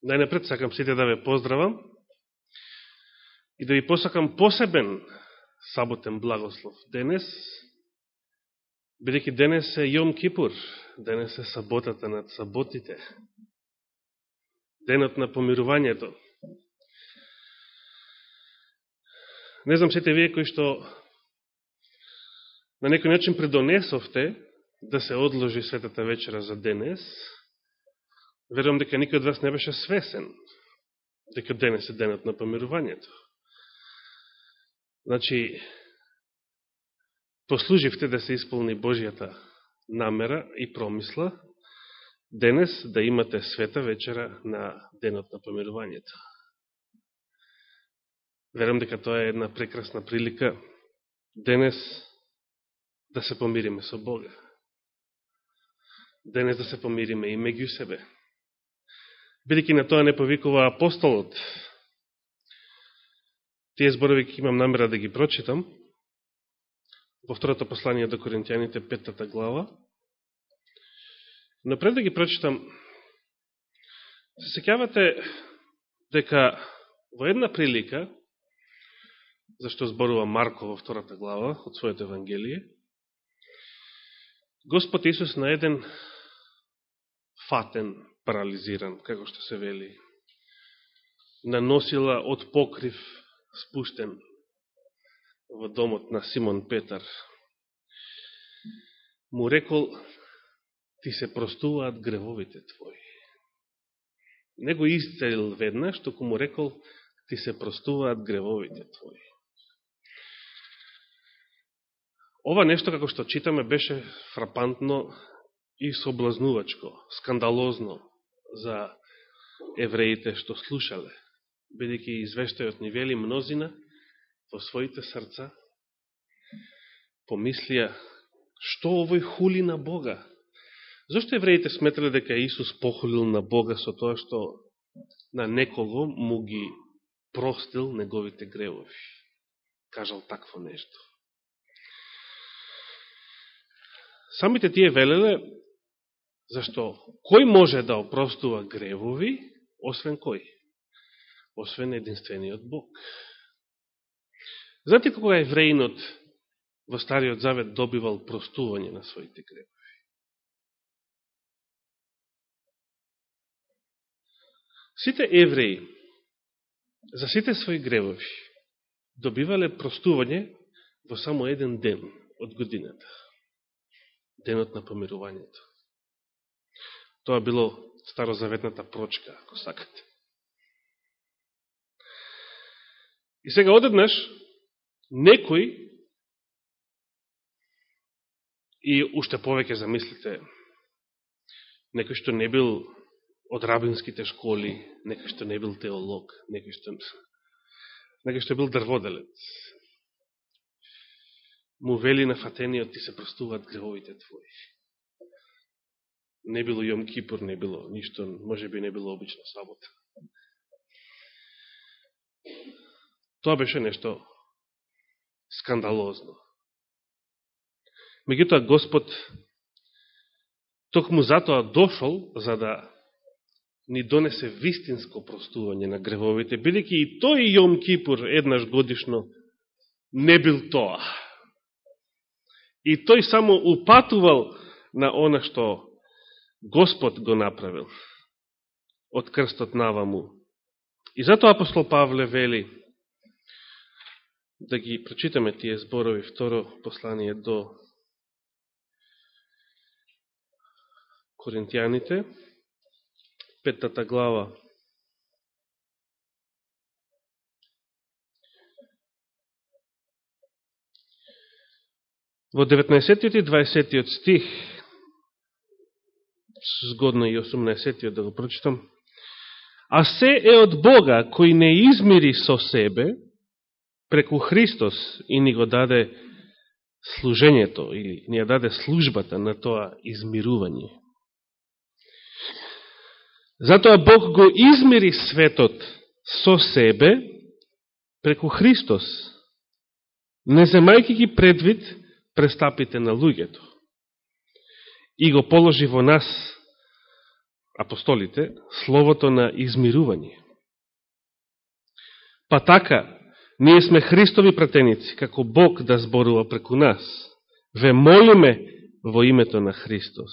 Најнапред сакам сите да ве поздравам и да ви посакам посебен саботен благослов денес, бидеќи денес е Јом Кипур, денес е саботата над саботите, денот на помирувањето. Не знам сите вие кои што на некој начин предонесовте да се одложи светата вечера за денес, верувам дека никој од вас не беше свесен дека денес е денот на помирувањето. Значи, послуживте да се исполни Божијата намера и промисла денес да имате света вечера на денот на помирувањето. Верам дека тоа е една прекрасна прилика денес да се помириме со Бога. Денес да се помириме и меѓу себе. Бидеќи на тоа не повикува апостолот, тие зборови ќе имам намера да ги прочитам во второто послание до Коринтијаните, петата глава. Но пред да ги прочитам, се секјавате дека во една прилика, зашто зборува Марко во втората глава од своето Евангелие, Господ Исус на еден фатен, парализиран, како што се вели, наносила од покрив спуштен во домот на Симон Петар. Му рекол, ти се простуваат гревовите твои. Не го исцелил веднаш, току му рекол, ти се простуваат гревовите твои. Ова нешто, како што читаме, беше фрапантно и соблазнувачко, скандалозно за евреите што слушале, бидеќи извештајот ни вели мнозина во своите срца помислија што овој хули на Бога. Зошто евреите сметале дека Исус похулил на Бога со тоа што на некого му ги простил неговите гревови? Кажал такво нешто. Самите тие велеле Зашто кој може да опростува гревови, освен кој? Освен единствениот Бог. Знаете кога евреинот во Стариот Завет добивал простување на своите гревови? Сите евреи за сите своји гревови добивале простување во само еден ден од годината. Денот на помирувањето. Тоа било старозаветната прочка, ако сакате. И сега одеднаш, некој, и уште повеќе замислите, некој што не бил од рабинските школи, некој што не бил теолог, некој што, некој што бил дрводелец, му вели на фатениот ти се простуваат гревовите твои не било Јом Кипур, не било ништо, може би не било обична сабота. Тоа беше нешто скандалозно. Меѓутоа Господ токму затоа дошол за да ни донесе вистинско простување на гревовите, бидеќи и тој Јом Кипур еднаш годишно не бил тоа. И тој само упатувал на она што Господ го направил од крстот наваму. И затоа апостол Павле вели да ги прочитаме тие зборови второ послание до Коринтијаните, петата глава. Во 19 и 20 стих згодно и 18 да го прочитам. А се е од Бога, кој не измири со себе, преку Христос и ни го даде служењето, или ни ја даде службата на тоа измирување. Затоа Бог го измири светот со себе преку Христос, не земајки ги предвид престапите на луѓето и го положи во нас апостолите, словото на измирување. Па така, ние сме Христови пратеници, како Бог да зборува преку нас. Ве молиме во името на Христос.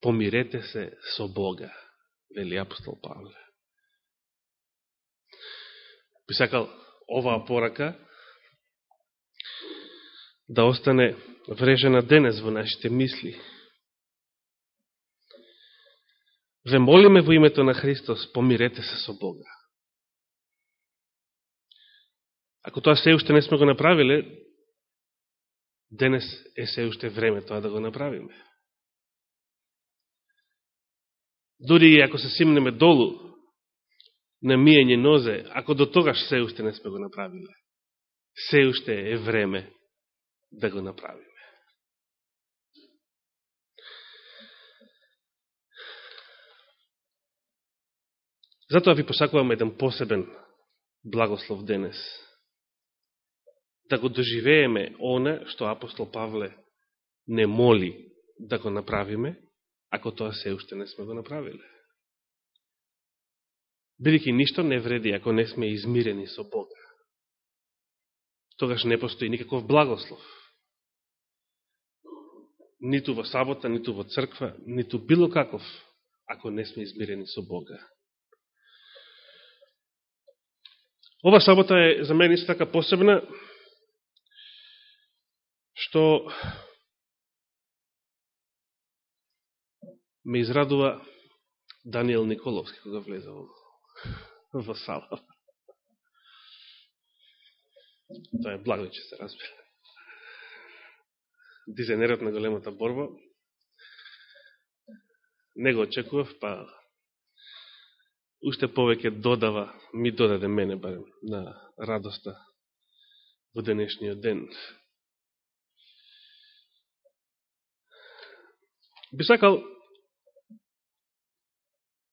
Помирете се со Бога, вели апостол Павле. Би сакал оваа порака да остане врежена денес во нашите мисли. Ве молиме во името на Христос, помирете се со Бога. Ако тоа се уште не сме го направиле, денес е се уште време тоа да го направиме. Дори и ако се симнеме долу на мијање нозе, ако до тогаш се уште не сме го направиле, се уште е време да го направиме. Затоа ви посакувам еден посебен благослов денес. Да го доживееме оне што апостол Павле не моли да го направиме, ако тоа се уште не сме го направиле. Бидеќи ништо не вреди ако не сме измирени со Бога. Тогаш не постои никаков благослов. Ниту во сабота, ниту во црква, ниту било каков, ако не сме измирени со Бога. Ова сабота е за мене исто така посебна, што ме израдува Даниел Николовски кога влезе во, во сала. Тоа е благо, че се разбира. Дизайнерот на големата борба. Не го очекував, па уште повеќе додава, ми додаде мене барем, на радоста во денешниот ден. Би сакал,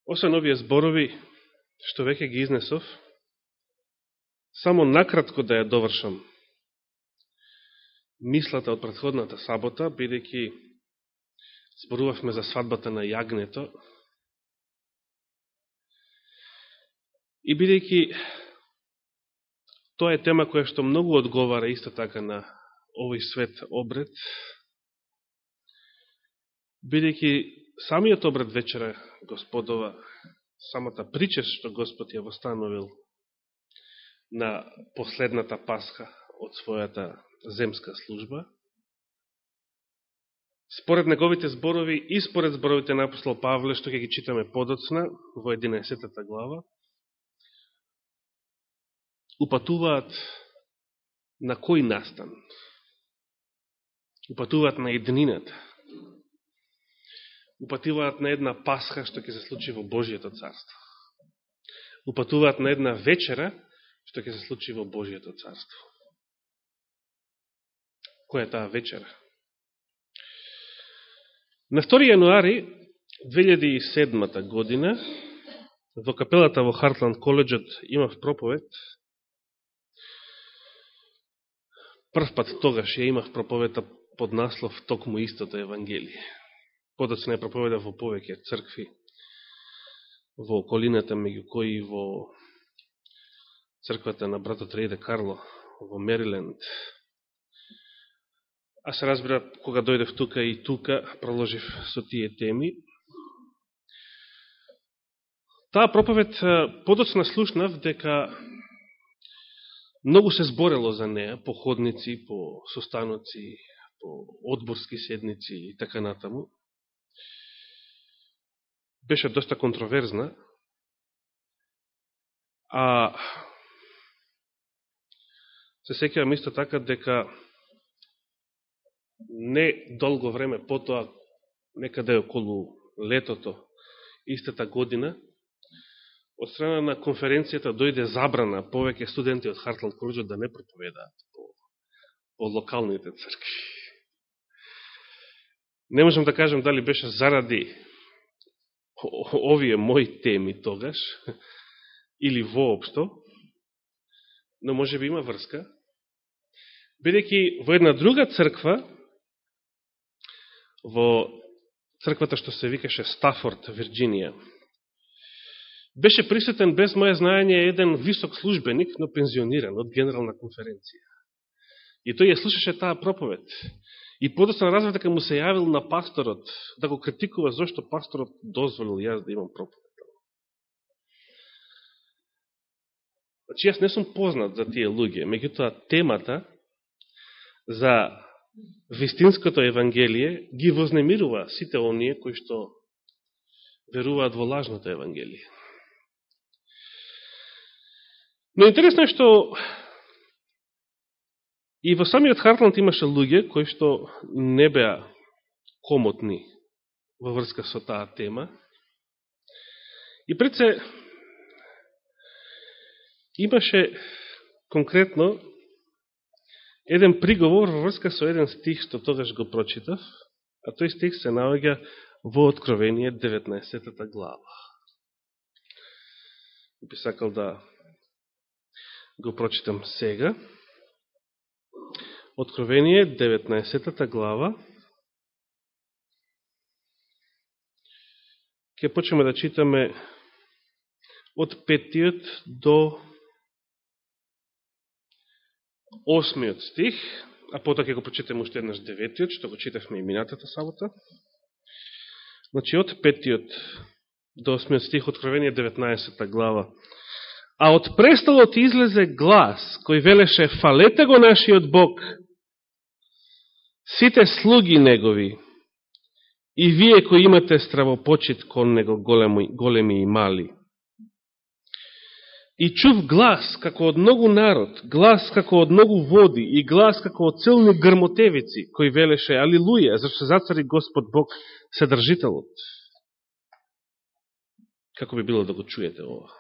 освен овие зборови, што веќе ги изнесов, само накратко да ја довршам мислата од предходната сабота, бидејќи зборувавме за свадбата на јагнето, И бидејќи тоа е тема која што многу одговара исто така на овој свет обред, бидејќи самиот обред вечера Господова, самата причест што Господ ја востановил на последната пасха од својата земска служба, според неговите зборови и според зборовите на апостол Павле, што ќе ги читаме подоцна во 11 глава, упатуваат на кој настан? Упатуваат на еднината. Упатуваат на една пасха што ќе се случи во Божијето царство. Упатуваат на една вечера што ќе се случи во Божијето царство. Која е таа вечера? На 2 јануари 2007 година во капелата во Хартланд коледжот имав проповед Прв пат тогаш ја имав проповета под наслов Токму истото Евангелие. Подоцна ја проповеда во повеќе цркви, во околината, меѓу кои во црквата на братот Рейде Карло во Мериленд. А се разбира, кога дојдев тука и тука, проложив со тие теми. Таа проповед подоцна слушнав дека Многу се зборело за неа, по ходници, по состаноци, по одборски седници и така натаму. Беше доста контроверзна. А се секјам исто така дека не долго време потоа, некаде да околу летото, истата година, од страна на конференцијата дојде забрана повеќе студенти од Хартланд Коледжот да не проповедаат по, по локалните цркви. Не можам да кажем дали беше заради овие мои теми тогаш, или воопшто, но може би има врска, бидејќи во една друга црква, во црквата што се викаше Стафорд, Вирджинија. Беше присетен без моје знаење еден висок службеник, но пензиониран од генерална конференција. И тој ја слушаше таа проповед. И подоцна разбрав дека му се јавил на пасторот да го критикува зашто пасторот дозволил јас да имам проповед. Значи, јас не сум познат за тие луѓе, меѓутоа темата за вистинското Евангелие ги вознемирува сите оние кои што веруваат во лажното Евангелие. Но интересно е што и во самиот Хартланд имаше луѓе кои што не беа комотни во врска со таа тема. И пред се имаше конкретно еден приговор во врска со еден стих што тогаш го прочитав, а тој стих се наоѓа во Откровение 19 глава. Би сакал да го прочитам сега. Откровение 19 глава. Ке почнеме да читаме од петиот до осмиот стих, а потоа ќе го прочитаме уште еднаш деветиот, што го читавме и минатата сабота. Значи, од петиот до осмиот стих, Откровение 19 глава. А од престолот излезе глас, кој велеше, фалете го нашиот Бог, сите слуги негови, и вие кои имате стравопочит кон него големи, големи и мали. И чув глас како од многу народ, глас како од многу води и глас како од целни грмотевици, кој велеше Алилуја, зашто зацари Господ Бог Седржителот. Како би било да го чуете ова?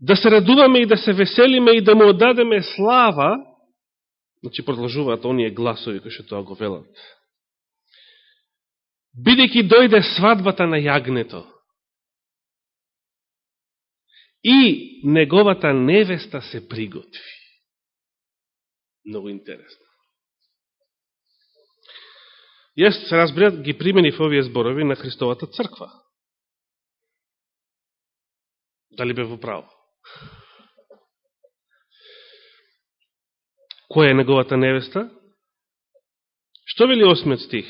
Да се радуваме и да се веселиме и да му одадеме слава, значи продолжуваат оние гласови кои што тоа го велат. Бидејќи дојде свадбата на јагнето, и неговата невеста се приготви. Много интересно. Јас се разбират ги применив овие зборови на Христовата црква. Дали бе во право? Која е неговата невеста? Што вели осмет стих?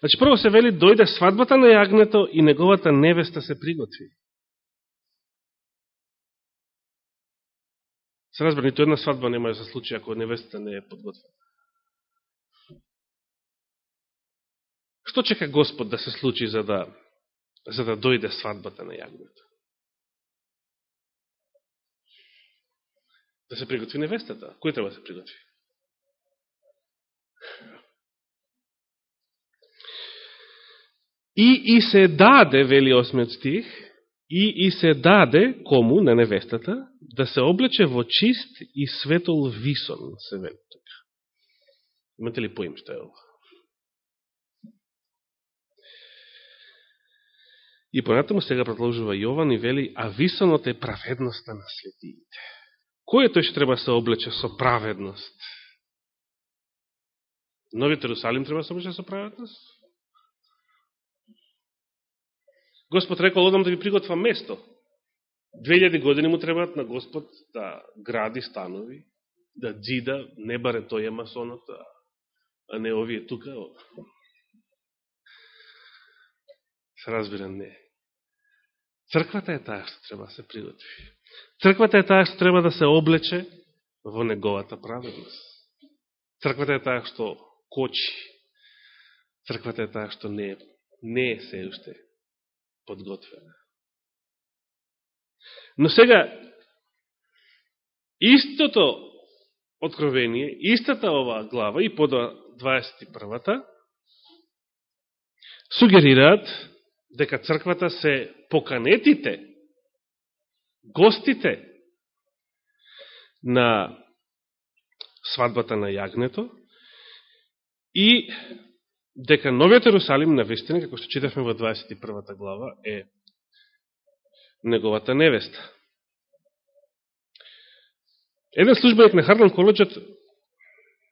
Значи, прво се вели, дојде свадбата на јагнето и неговата невеста се приготви. Се разбира, нито една свадба нема да се случи ако невестата не е подготвена. Што чека Господ да се случи за да, за да дојде свадбата на јагнето? Да се приготви невестата. Кој треба да се приготви? И, и се даде, вели осмиот стих, и, и се даде кому на невестата да се облече во чист и светол висон, се вели така. Имате ли поим што е ова? И понатаму сега продолжува Јован и вели, а висонот е праведноста на светиите. Кој е тој што треба се облече со праведност? Новиот Ерусалим треба да се облече со праведност? Господ рекол, одам да ви приготвам место. 2000 години му требаат на Господ да гради станови, да дзида, не баре тој е масонот, а не овие тука. Се разбира, не. Црквата е таа што треба да се приготви. Црквата е таа што треба да се облече во неговата праведност. Црквата е таа што кочи. Црквата е таа што не, не е се уште подготвена. Но сега, истото откровение, истата оваа глава и подо 21-та, сугерираат дека црквата се поканетите, гостите на свадбата на јагнето и дека новиот Ерусалим на вистина, како што читавме во 21 глава, е неговата невеста. Еден службеник на Харлан Колоджот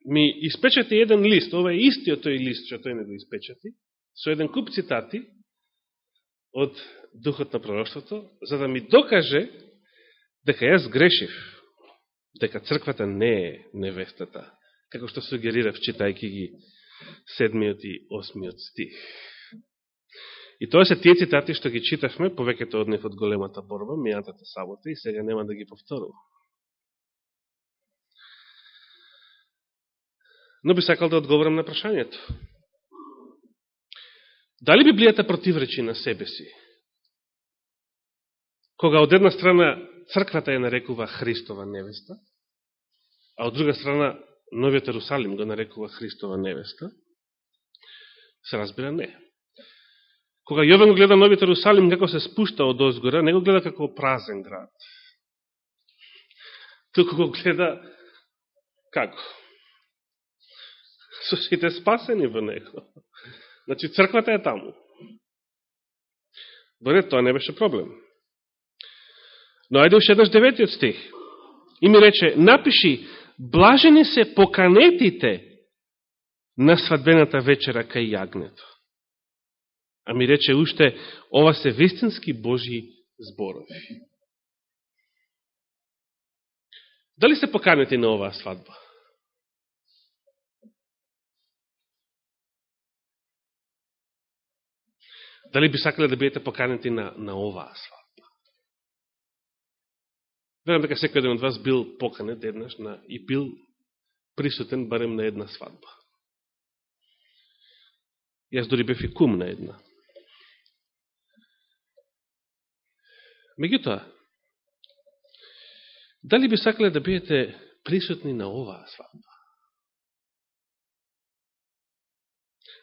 ми испечати еден лист, ова е истиот тој лист, што тој не го испечати, со еден куп цитати од Духот на пророќството, за да ми докаже дека јас грешив, дека црквата не е невестата, како што сугерирав читајки ги седмиот и осмиот стих. И тоа се тие цитати што ги читавме, повеќето од нив од големата борба, мијатата сабота, и сега нема да ги повторувам. Но би сакал да одговорам на прашањето. Дали Библијата противречи на себе си? Кога од една страна црквата ја нарекува Христова невеста, а од друга страна Новиот Ерусалим го нарекува Христова невеста, се разбира не. Кога Јовен го гледа Новиот Ерусалим како се спушта од озгора, не го гледа како празен град. Туку го гледа како? Со сите спасени во него. Значи, црквата е таму. Добре, тоа не беше проблем. Но ајде уште еднаш деветиот стих. И ми рече, напиши, блажени се поканетите на свадбената вечера кај јагнето. А ми рече уште, ова се вистински Божи зборови. Дали се поканети на оваа свадба? Дали би сакале да бидете поканети на, на оваа свадба? Верам дека секој од вас бил поканет еднаш на, и бил присутен барем на една свадба. Јас дори бев и кум на една. Меѓутоа, дали би сакале да биете присутни на оваа свадба?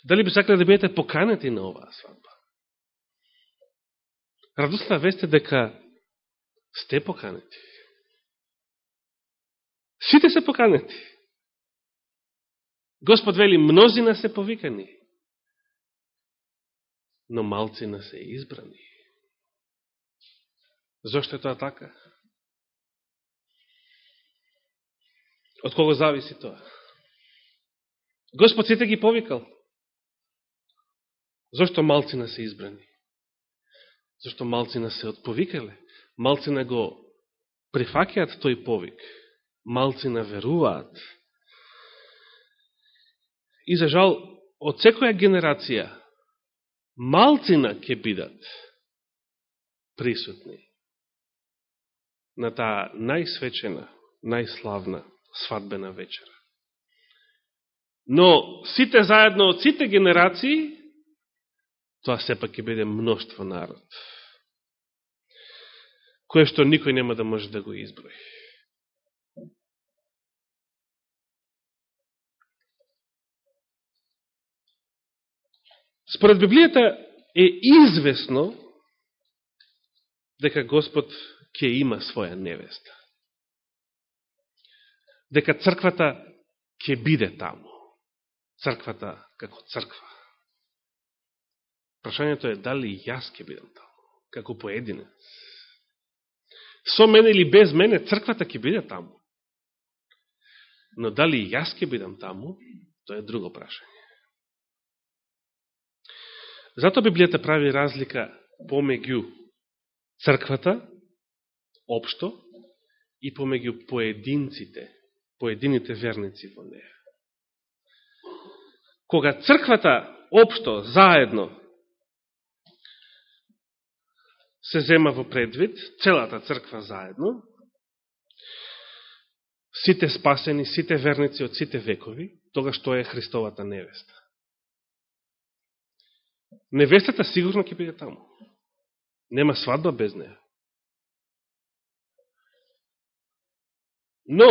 Дали би сакале да биете поканети на оваа свадба? Радостна вест е дека сте поканети. Сите се поканети. Господ вели, мнозина се повикани, но малцина се избрани. Зошто е тоа така? Од кого зависи тоа? Господ сите ги повикал. Зошто малцина се избрани? Зошто малцина се отповикале. Малцина го прифакеат тој повик малци веруваат. И за жал, од секоја генерација, малцина ќе бидат присутни на таа најсвечена, најславна свадбена вечера. Но сите заедно од сите генерации тоа сепак ќе биде мноштво народ, кое што никој нема да може да го изброи. Според Библијата е известно дека Господ ќе има своја невеста. Дека црквата ќе биде таму. Црквата како црква. Прашањето е дали јас ќе бидам таму, како поединец. Со мене или без мене, црквата ќе биде таму. Но дали јас ќе бидам таму, тоа е друго прашање. Зато Библијата прави разлика помеѓу црквата, општо, и помеѓу поединците, поедините верници во неја. Кога црквата општо, заедно, се зема во предвид, целата црква заедно, сите спасени, сите верници од сите векови, тога што е Христовата невеста. Невестата сигурно ќе биде таму. Нема свадба без неја. Но,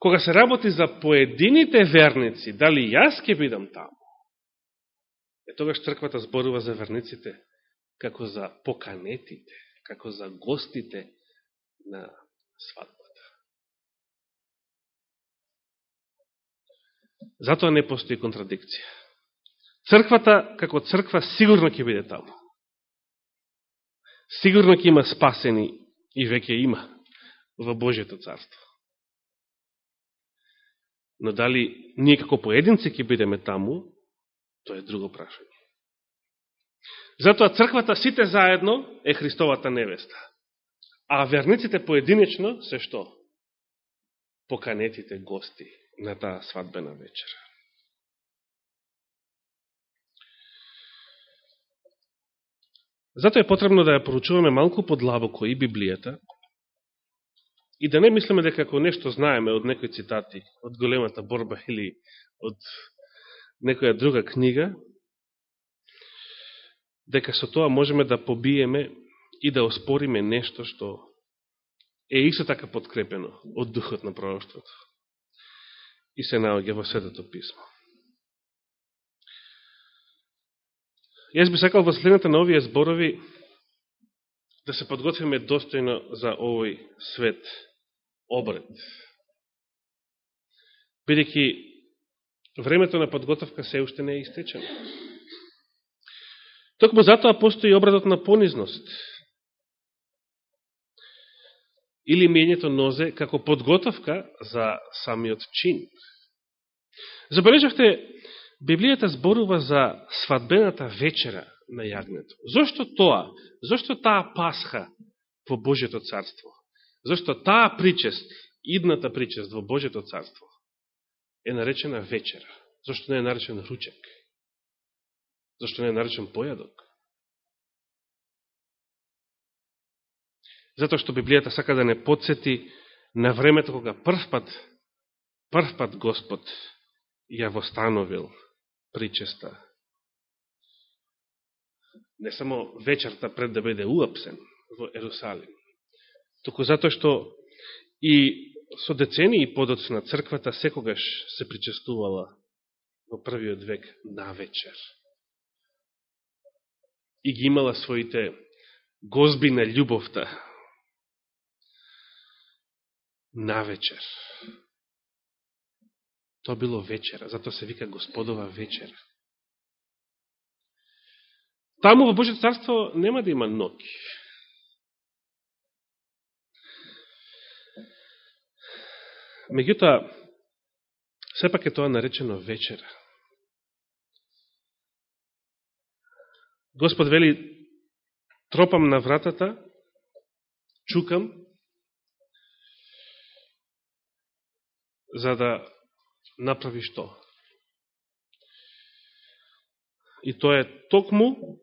кога се работи за поедините верници, дали јас ќе бидам таму, е тогаш црквата зборува за верниците како за поканетите, како за гостите на свадбата. Затоа не постои контрадикција. Црквата, како црква, сигурно ќе биде таму. Сигурно ќе има спасени и веќе има во Божието царство. Но дали ние како поединци ќе бидеме таму, тоа е друго прашање. Затоа црквата сите заедно е Христовата невеста. А верниците поединечно се што? Поканетите гости на таа свадбена вечера. Затоа е потребно да ја поручуваме малку подлабоко и Библијата и да не мислиме дека ако нешто знаеме од некои цитати, од големата борба или од некоја друга книга, дека со тоа можеме да побиеме и да оспориме нешто што е исто така подкрепено од духот на пророќството и се наоѓа во Светото писмо. Јас би сакал во следната на овие зборови да се подготвиме достојно за овој свет обред. Бидеќи времето на подготовка се уште не е истечено. Токму затоа постои обрадот на понизност. Или мењето нозе како подготовка за самиот чин. Забележавте, Библијата зборува за свадбената вечера на јагнето. Зошто тоа? Зошто таа пасха во Божјето царство? Зошто таа причест, идната причест во Божјето царство е наречена вечера? Зошто не е наречен ручек? Зошто не е наречен појадок? Затоа што Библијата сака да не подсети на времето кога првпат, првпат Господ ја востановил причеста. Не само вечерта пред да биде уапсен во Ерусалим, току затоа што и со децени и подоцна црквата секогаш се причестувала во првиот век на вечер и ги имала своите гозби на љубовта на вечер. Тоа било вечера, затоа се вика Господова вечера. Таму во Божето царство нема да има ноќ. Меѓутоа, сепак е тоа наречено вечера. Господ вели, тропам на вратата, чукам, за да направи што? И тоа е токму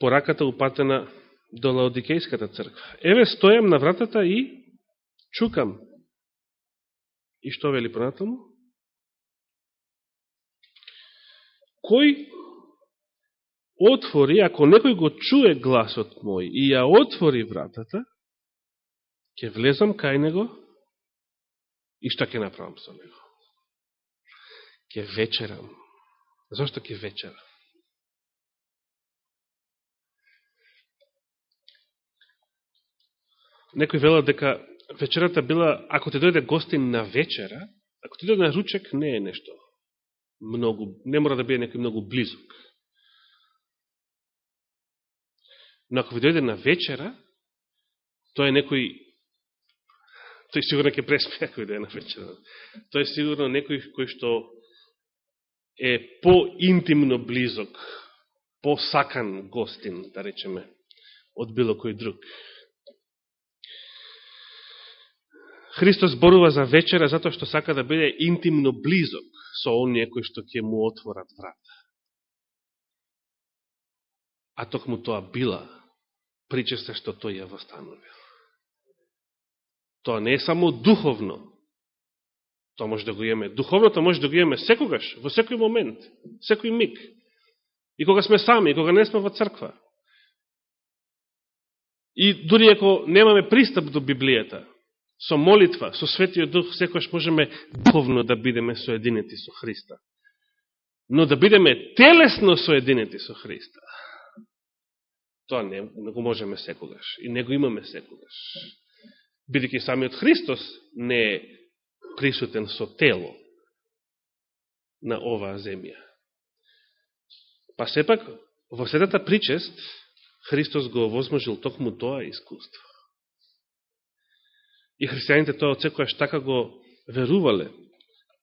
пораката упатена до Лаодикејската црква. Еве стојам на вратата и чукам. И што вели понатаму? Кој отвори, ако некој го чуе гласот мој и ја отвори вратата, ќе влезам кај него и што ќе направам со него? Ќе вечерам. Зошто ќе вечерам? Некој вела дека вечерата била, ако ти дојде гостин на вечера, ако ти дојде на ручек, не е нешто многу, не мора да биде некој многу близок. Но ако ви дојде на вечера, тоа е некој, тој сигурно ќе преспе ако ви дојде на вечера. Тој е сигурно некој кој што е по-интимно близок, по-сакан гостин, да речеме, од било кој друг. Христос борува за вечера затоа што сака да биде интимно близок со оние кои што ќе му отворат врата. А токму тоа била причеста што тој ја востановил. Тоа не е само духовно. Тоа може да го имаме. Духовното може да го имаме секогаш, во секој момент, секој миг. И кога сме сами, и кога не сме во црква. И дури ако немаме пристап до Библијата, со молитва, со Светиот Дух, секогаш можеме духовно да бидеме соединети со Христа. Но да бидеме телесно соединети со Христа, Тоа не, не го можеме секогаш. И не го имаме секогаш. Бидеќи самиот Христос не е присутен со тело на оваа земја. Па сепак, во сетата причест, Христос го овозможил токму тоа искуство. И христијаните тоа од секојаш така го верувале,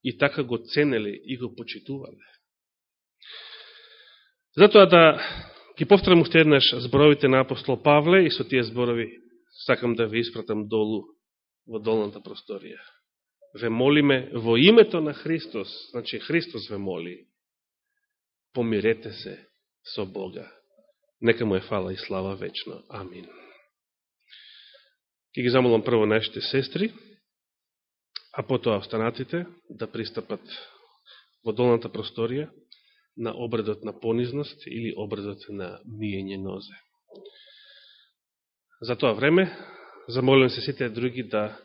и така го ценеле и го почитувале. Затоа да ги повторам уште еднаш зборовите на апостол Павле и со тие зборови сакам да ви испратам долу во долната просторија. Ве молиме во името на Христос, значи Христос ве моли, помирете се со Бога. Нека му е фала и слава вечно. Амин. Ке ги замолам прво нашите сестри, а потоа останатите да пристапат во долната просторија на обредот на понизност или обредот на мијење нозе. За тоа време, замолим се сите други да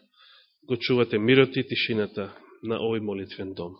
го чувате мирот и тишината на овој молитвен дом.